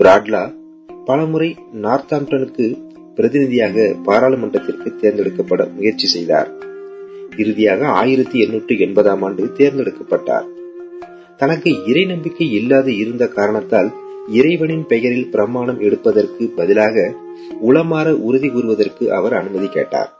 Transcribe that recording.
பிராட்லா பலமுறை நார்த்தாம்டனுக்கு பிரதிநிதியாக பாராளுமன்றத்திற்கு தேர்ந்தெடுக்கப்பட முயற்சி செய்தார். இறுதியாக ஆயிரத்தி எண்ணூற்றி எண்பதாம் ஆண்டு தேர்ந்தெடுக்கப்பட்டார். தனக்கு இறை நம்பிக்கை இல்லாது இருந்த காரணத்தால் இறைவனின் பெயரில் பிரமாணம் எடுப்பதற்கு பதிலாக உளமாற உறுதி கூறுவதற்கு அவர் அனுமதி கேட்டார்.